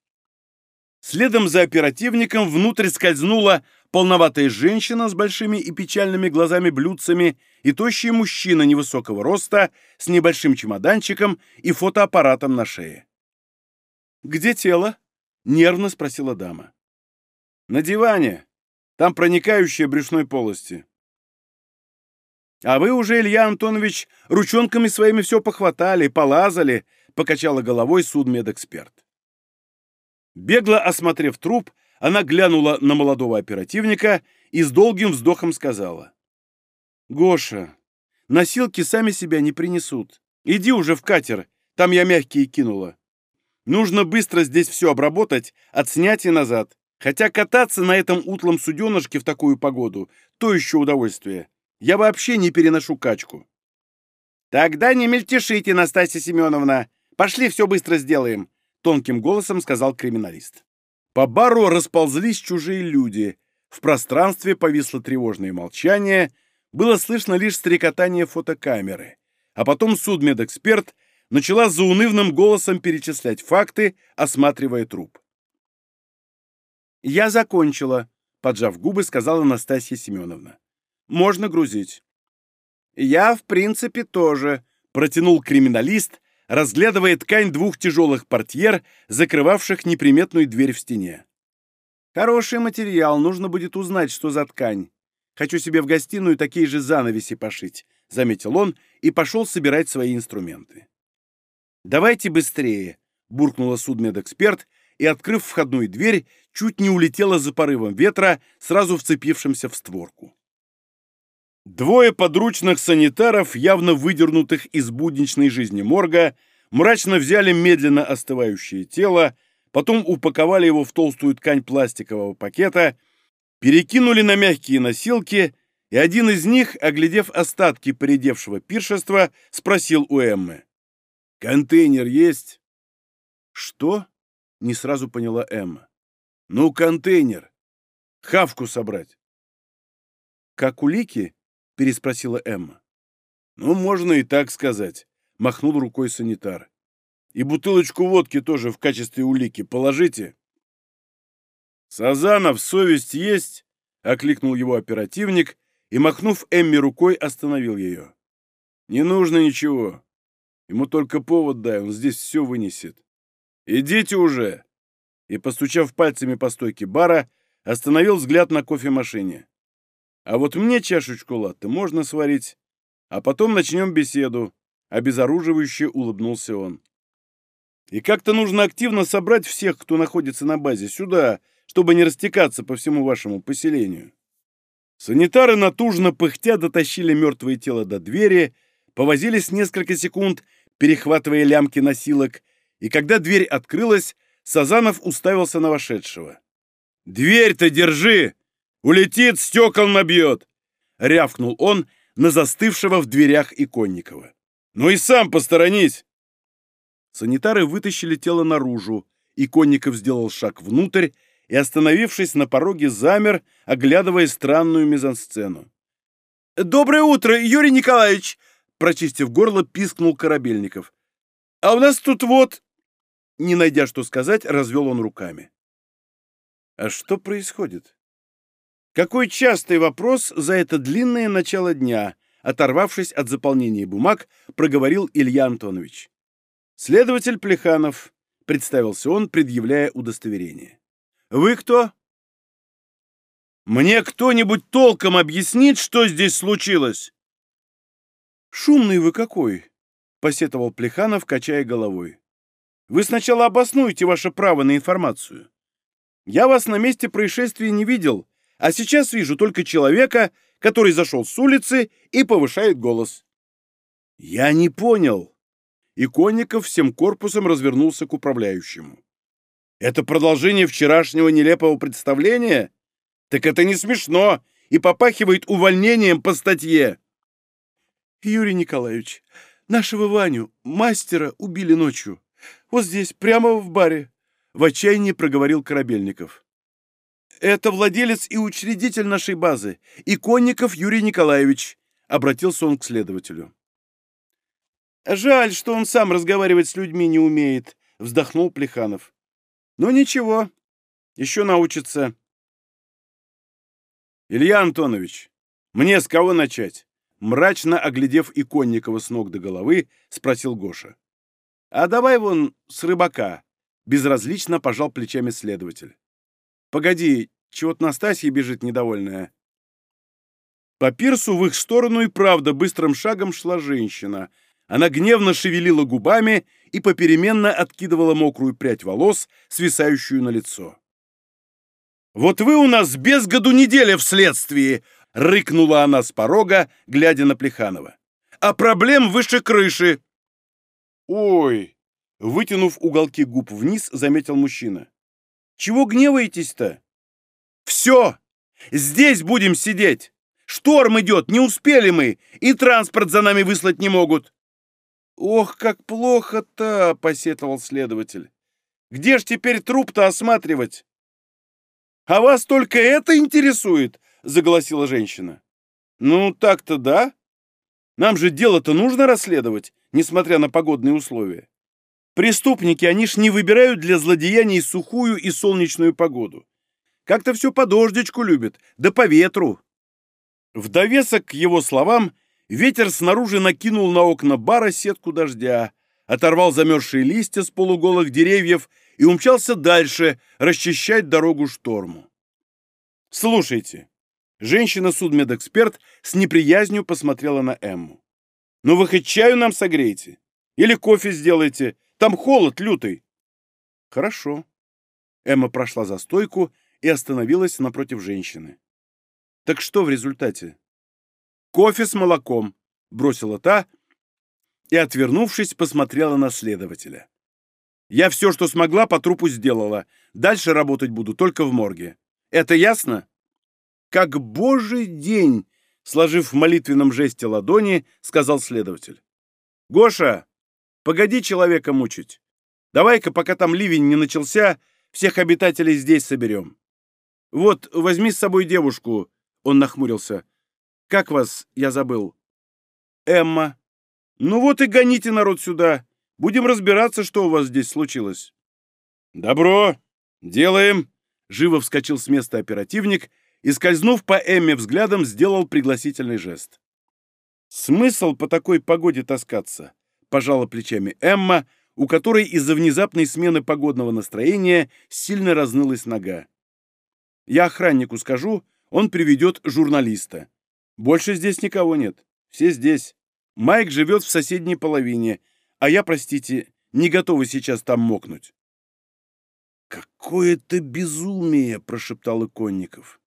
Следом за оперативником внутрь скользнула полноватая женщина с большими и печальными глазами-блюдцами и тощий мужчина невысокого роста с небольшим чемоданчиком и фотоаппаратом на шее. «Где тело?» — нервно спросила дама. «На диване. Там проникающая брюшной полости». «А вы уже, Илья Антонович, ручонками своими все похватали, полазали», — покачала головой судмедэксперт. Бегло осмотрев труп, она глянула на молодого оперативника и с долгим вздохом сказала. «Гоша, Носилки сами себя не принесут. Иди уже в катер, там я мягкие кинула. Нужно быстро здесь все обработать, отснять и назад. Хотя кататься на этом утлом суденышке в такую погоду — то еще удовольствие. Я вообще не переношу качку. «Тогда не мельтешите, Настасья Семеновна. Пошли, все быстро сделаем», — тонким голосом сказал криминалист. По бару расползлись чужие люди. В пространстве повисло тревожное молчание, было слышно лишь стрекотание фотокамеры. А потом судмедэксперт начала заунывным голосом перечислять факты, осматривая труп. «Я закончила», — поджав губы, сказала Настасья Семеновна. «Можно грузить». «Я, в принципе, тоже», — протянул криминалист, разглядывая ткань двух тяжелых портьер, закрывавших неприметную дверь в стене. «Хороший материал, нужно будет узнать, что за ткань. Хочу себе в гостиную такие же занавеси пошить», — заметил он и пошел собирать свои инструменты. «Давайте быстрее», — буркнула судмедэксперт и, открыв входную дверь, чуть не улетела за порывом ветра, сразу вцепившимся в створку. Двое подручных санитаров, явно выдернутых из будничной жизни морга, мрачно взяли медленно остывающее тело, потом упаковали его в толстую ткань пластикового пакета, перекинули на мягкие носилки, и один из них, оглядев остатки поредевшего пиршества, спросил у Эммы. «Контейнер есть?» «Что?» — не сразу поняла Эмма. «Ну, контейнер. Хавку собрать». «Как улики?» — переспросила Эмма. «Ну, можно и так сказать», — махнул рукой санитар. «И бутылочку водки тоже в качестве улики положите». «Сазанов, совесть есть?» — окликнул его оперативник и, махнув Эмме рукой, остановил ее. «Не нужно ничего. Ему только повод дай, он здесь все вынесет. Идите уже!» И, постучав пальцами по стойке бара, остановил взгляд на кофемашине. «А вот мне чашечку латте можно сварить, а потом начнем беседу», — обезоруживающе улыбнулся он. «И как-то нужно активно собрать всех, кто находится на базе, сюда, чтобы не растекаться по всему вашему поселению». Санитары натужно пыхтя дотащили мертвое тело до двери, повозились несколько секунд, перехватывая лямки носилок, и когда дверь открылась, Сазанов уставился на вошедшего. «Дверь-то держи! Улетит, стекол набьет!» — рявкнул он на застывшего в дверях Иконникова. «Ну и сам посторонись!» Санитары вытащили тело наружу, Иконников сделал шаг внутрь и, остановившись на пороге, замер, оглядывая странную мизансцену. «Доброе утро, Юрий Николаевич!» Прочистив горло, пискнул Корабельников. «А у нас тут вот...» Не найдя что сказать, развел он руками. «А что происходит?» Какой частый вопрос за это длинное начало дня, оторвавшись от заполнения бумаг, проговорил Илья Антонович. «Следователь Плеханов», — представился он, предъявляя удостоверение. «Вы кто?» «Мне кто-нибудь толком объяснит, что здесь случилось?» «Шумный вы какой!» — посетовал Плеханов, качая головой. «Вы сначала обоснуйте ваше право на информацию. Я вас на месте происшествия не видел, а сейчас вижу только человека, который зашел с улицы и повышает голос». «Я не понял!» И Конников всем корпусом развернулся к управляющему. «Это продолжение вчерашнего нелепого представления? Так это не смешно и попахивает увольнением по статье!» Юрий Николаевич, нашего Ваню, мастера, убили ночью. Вот здесь, прямо в баре. В отчаянии проговорил Корабельников. Это владелец и учредитель нашей базы, Иконников Юрий Николаевич, обратился он к следователю. Жаль, что он сам разговаривать с людьми не умеет, вздохнул Плеханов. Но ничего, еще научится. Илья Антонович, мне с кого начать? Мрачно оглядев Иконникова с ног до головы, спросил Гоша. «А давай вон с рыбака», — безразлично пожал плечами следователь. «Погоди, чего-то Настасья бежит недовольная». По пирсу в их сторону и правда быстрым шагом шла женщина. Она гневно шевелила губами и попеременно откидывала мокрую прядь волос, свисающую на лицо. «Вот вы у нас без году неделя в следствии!» — рыкнула она с порога, глядя на Плеханова. а проблем выше крыши!» «Ой!» — вытянув уголки губ вниз, заметил мужчина. «Чего гневаетесь-то?» «Все! Здесь будем сидеть! Шторм идет, не успели мы, и транспорт за нами выслать не могут!» «Ох, как плохо-то!» — посетовал следователь. «Где ж теперь труп-то осматривать?» «А вас только это интересует?» — заголосила женщина. «Ну, так-то да. Нам же дело-то нужно расследовать, несмотря на погодные условия. Преступники, они ж не выбирают для злодеяний сухую и солнечную погоду. Как-то все по дождичку любят, да по ветру». В довесок к его словам ветер снаружи накинул на окна бара сетку дождя, оторвал замерзшие листья с полуголых деревьев и умчался дальше расчищать дорогу шторму. «Слушайте», — женщина-судмедэксперт с неприязнью посмотрела на Эмму. «Ну вы хоть чаю нам согреете? Или кофе сделайте? Там холод лютый». «Хорошо». Эмма прошла за стойку и остановилась напротив женщины. «Так что в результате?» «Кофе с молоком», — бросила та и, отвернувшись, посмотрела на следователя. Я все, что смогла, по трупу сделала. Дальше работать буду только в морге. Это ясно? Как божий день, сложив в молитвенном жесте ладони, сказал следователь. Гоша, погоди человека мучить. Давай-ка, пока там ливень не начался, всех обитателей здесь соберем. Вот, возьми с собой девушку, он нахмурился. Как вас, я забыл? Эмма. Ну вот и гоните народ сюда. Будем разбираться, что у вас здесь случилось». «Добро! Делаем!» Живо вскочил с места оперативник и, скользнув по Эмме взглядом, сделал пригласительный жест. «Смысл по такой погоде таскаться?» — пожала плечами Эмма, у которой из-за внезапной смены погодного настроения сильно разнылась нога. «Я охраннику скажу, он приведет журналиста. Больше здесь никого нет. Все здесь. Майк живет в соседней половине — а я, простите, не готова сейчас там мокнуть. «Какое-то безумие!» — прошептал Иконников.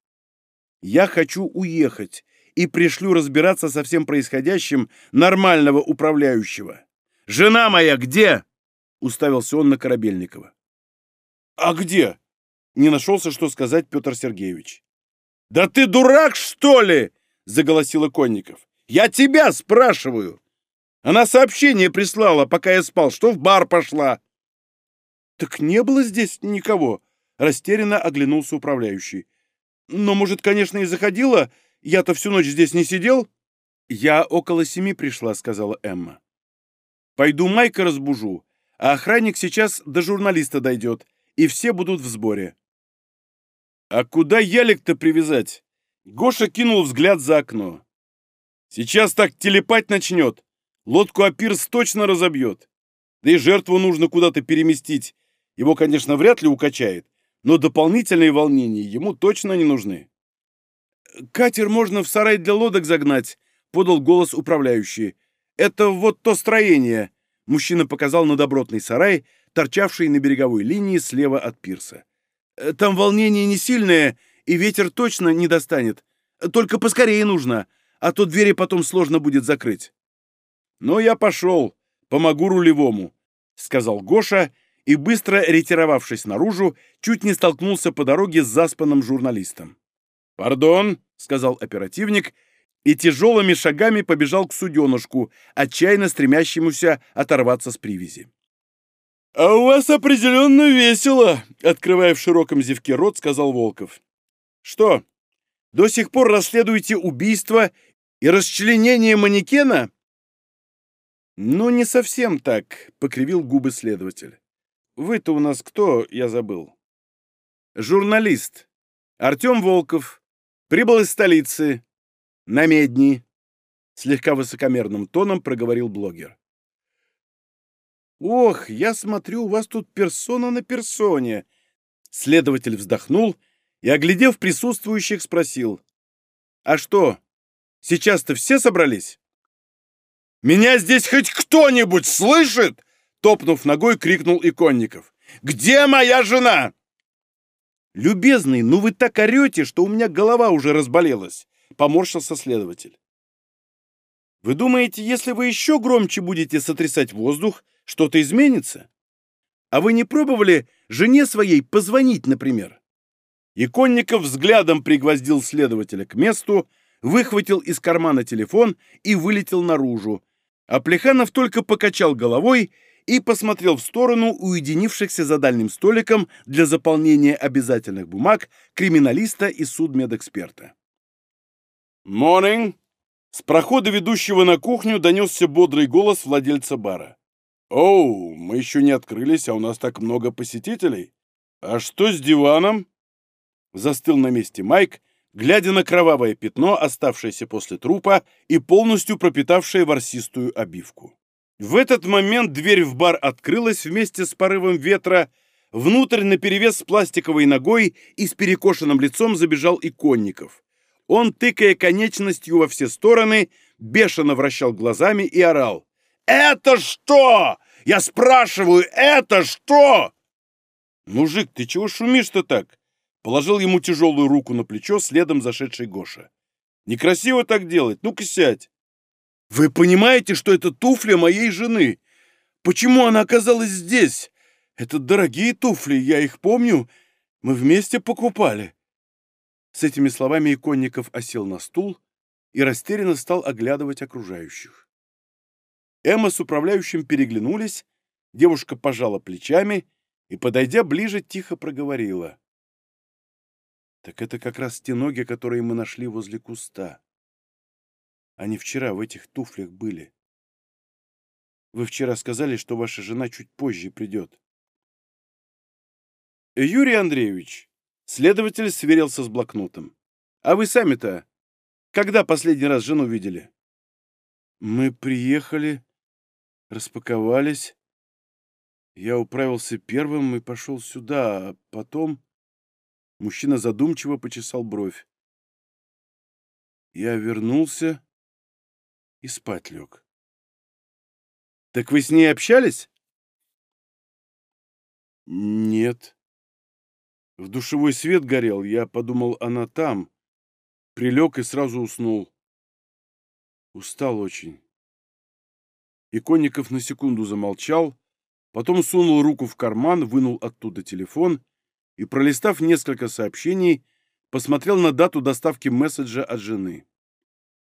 «Я хочу уехать и пришлю разбираться со всем происходящим нормального управляющего. Жена моя где?» — уставился он на Корабельникова. «А где?» — не нашелся, что сказать Петр Сергеевич. «Да ты дурак, что ли?» — заголосил Иконников. «Я тебя спрашиваю!» Она сообщение прислала, пока я спал, что в бар пошла. Так не было здесь никого, растерянно оглянулся управляющий. Но, может, конечно, и заходила, я-то всю ночь здесь не сидел? Я около семи пришла, сказала Эмма. Пойду Майка разбужу, а охранник сейчас до журналиста дойдет, и все будут в сборе. А куда ялик-то привязать? Гоша кинул взгляд за окно. Сейчас так телепать начнет. Лодку Апирс точно разобьет. Да и жертву нужно куда-то переместить. Его, конечно, вряд ли укачает, но дополнительные волнения ему точно не нужны. «Катер можно в сарай для лодок загнать», — подал голос управляющий. «Это вот то строение», — мужчина показал на добротный сарай, торчавший на береговой линии слева от пирса. «Там волнение не сильное, и ветер точно не достанет. Только поскорее нужно, а то двери потом сложно будет закрыть». «Ну, я пошел, помогу рулевому», — сказал Гоша и, быстро ретировавшись наружу, чуть не столкнулся по дороге с заспанным журналистом. «Пардон», — сказал оперативник, и тяжелыми шагами побежал к суденышку, отчаянно стремящемуся оторваться с привязи. «А у вас определенно весело», — открывая в широком зевке рот, сказал Волков. «Что, до сих пор расследуете убийство и расчленение манекена?» «Ну, не совсем так», — покривил губы следователь. «Вы-то у нас кто, я забыл?» «Журналист. Артем Волков. Прибыл из столицы. На медни». Слегка высокомерным тоном проговорил блогер. «Ох, я смотрю, у вас тут персона на персоне!» Следователь вздохнул и, оглядев присутствующих, спросил. «А что, сейчас-то все собрались?» «Меня здесь хоть кто-нибудь слышит?» Топнув ногой, крикнул Иконников. «Где моя жена?» «Любезный, ну вы так орете, что у меня голова уже разболелась», — поморщился следователь. Вы думаете, если вы еще громче будете сотрясать воздух, что-то изменится? А вы не пробовали жене своей позвонить, например?» Иконников взглядом пригвоздил следователя к месту, выхватил из кармана телефон и вылетел наружу, а Плеханов только покачал головой и посмотрел в сторону уединившихся за дальним столиком для заполнения обязательных бумаг криминалиста и судмедэксперта. «Morning!» С прохода ведущего на кухню донесся бодрый голос владельца бара. «Оу, мы еще не открылись, а у нас так много посетителей. А что с диваном?» Застыл на месте Майк, глядя на кровавое пятно, оставшееся после трупа и полностью пропитавшее ворсистую обивку. В этот момент дверь в бар открылась вместе с порывом ветра, внутрь наперевес с пластиковой ногой и с перекошенным лицом забежал иконников. Он, тыкая конечностью во все стороны, бешено вращал глазами и орал. «Это что? Я спрашиваю, это что?» «Мужик, ты чего шумишь-то так?» Положил ему тяжелую руку на плечо, следом зашедший Гоша. «Некрасиво так делать, ну-ка сядь!» «Вы понимаете, что это туфли моей жены? Почему она оказалась здесь? Это дорогие туфли, я их помню. Мы вместе покупали. С этими словами Иконников осел на стул и растерянно стал оглядывать окружающих. Эмма с управляющим переглянулись, девушка пожала плечами и, подойдя ближе, тихо проговорила. «Так это как раз те ноги, которые мы нашли возле куста. Они вчера в этих туфлях были. Вы вчера сказали, что ваша жена чуть позже придет». «Юрий Андреевич, Следователь сверился с блокнотом. «А вы сами-то когда последний раз жену видели?» «Мы приехали, распаковались. Я управился первым и пошел сюда, а потом...» Мужчина задумчиво почесал бровь. Я вернулся и спать лег. «Так вы с ней общались?» «Нет», в душевой свет горел, я подумал, она там. Прилег и сразу уснул. Устал очень. Иконников на секунду замолчал, потом сунул руку в карман, вынул оттуда телефон и, пролистав несколько сообщений, посмотрел на дату доставки месседжа от жены.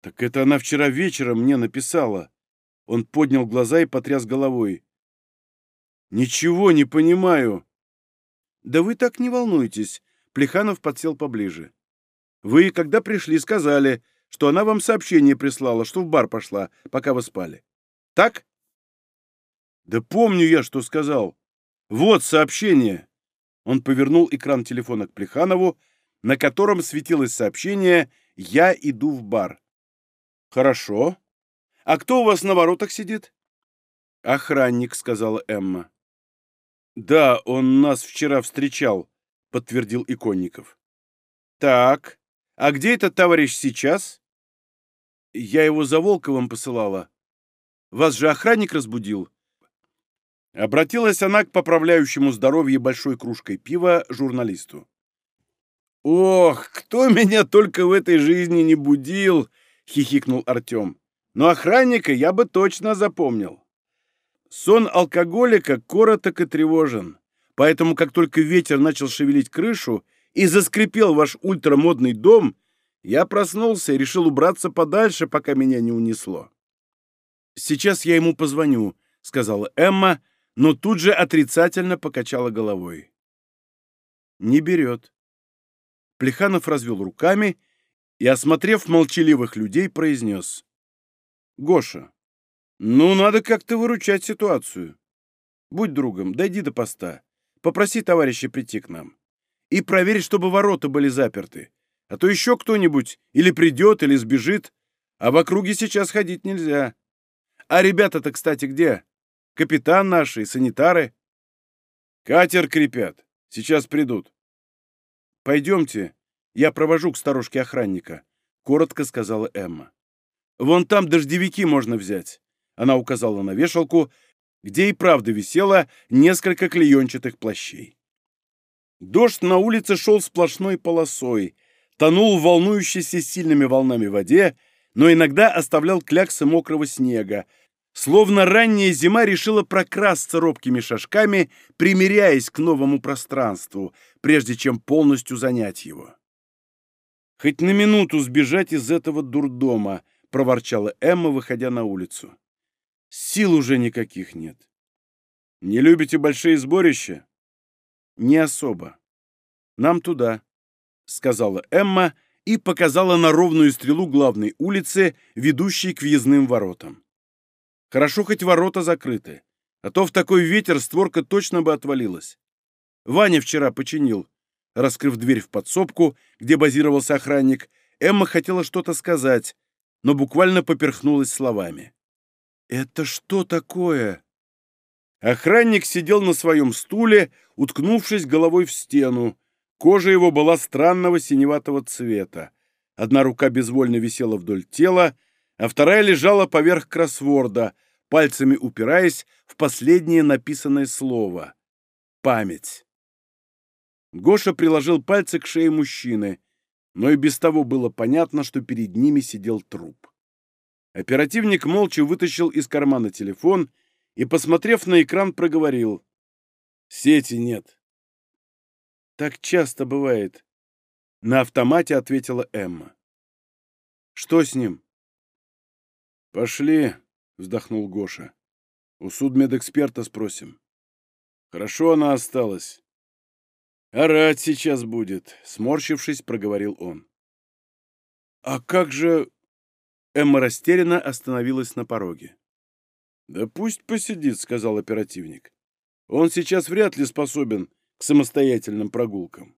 «Так это она вчера вечером мне написала». Он поднял глаза и потряс головой. «Ничего не понимаю. «Да вы так не волнуйтесь», — Плеханов подсел поближе. «Вы, когда пришли, сказали, что она вам сообщение прислала, что в бар пошла, пока вы спали. Так?» «Да помню я, что сказал. Вот сообщение». Он повернул экран телефона к Плеханову, на котором светилось сообщение «Я иду в бар». «Хорошо. А кто у вас на воротах сидит?» «Охранник», — сказала Эмма. «Да, он нас вчера встречал», — подтвердил Иконников. «Так, а где этот товарищ сейчас?» «Я его за Волковым посылала. Вас же охранник разбудил». Обратилась она к поправляющему здоровье большой кружкой пива журналисту. «Ох, кто меня только в этой жизни не будил!» — хихикнул Артем. «Но охранника я бы точно запомнил. Сон алкоголика короток и тревожен, поэтому как только ветер начал шевелить крышу и заскрипел ваш ультрамодный дом, я проснулся и решил убраться подальше, пока меня не унесло. «Сейчас я ему позвоню», — сказала Эмма, но тут же отрицательно покачала головой. «Не берет». Плеханов развел руками и, осмотрев молчаливых людей, произнес. «Гоша, ну, надо как-то выручать ситуацию. Будь другом, дойди до поста. Попроси товарища прийти к нам. И проверь, чтобы ворота были заперты. А то еще кто-нибудь или придет, или сбежит. А в округе сейчас ходить нельзя. А ребята-то, кстати, где? Капитан наши и санитары. Катер крепят. Сейчас придут. Пойдемте. Я провожу к сторожке охранника, — коротко сказала Эмма. Вон там дождевики можно взять. Она указала на вешалку, где и правда висело несколько клеенчатых плащей. Дождь на улице шел сплошной полосой, тонул в волнующейся сильными волнами воде, но иногда оставлял кляксы мокрого снега, словно ранняя зима решила прокрасться робкими шажками, примиряясь к новому пространству, прежде чем полностью занять его. «Хоть на минуту сбежать из этого дурдома», — проворчала Эмма, выходя на улицу. «Сил уже никаких нет». «Не любите большие сборища?» «Не особо. Нам туда», — сказала Эмма и показала на ровную стрелу главной улицы, ведущей к въездным воротам. Хорошо, хоть ворота закрыты, а то в такой ветер створка точно бы отвалилась. Ваня вчера починил. Раскрыв дверь в подсобку, где базировался охранник, Эмма хотела что-то сказать, но буквально поперхнулась словами. «Это что такое?» Охранник сидел на своем стуле, уткнувшись головой в стену. Кожа его была странного синеватого цвета. Одна рука безвольно висела вдоль тела, а вторая лежала поверх кроссворда, пальцами упираясь в последнее написанное слово — «память». Гоша приложил пальцы к шее мужчины, но и без того было понятно, что перед ними сидел труп. Оперативник молча вытащил из кармана телефон и, посмотрев на экран, проговорил. «Сети нет». «Так часто бывает», — на автомате ответила Эмма. «Что с ним?» «Пошли», — вздохнул Гоша. «У судмедэксперта спросим». «Хорошо она осталась». «Орать сейчас будет», — сморщившись, проговорил он. «А как же...» Эмма растерянно остановилась на пороге. «Да пусть посидит», — сказал оперативник. «Он сейчас вряд ли способен к самостоятельным прогулкам».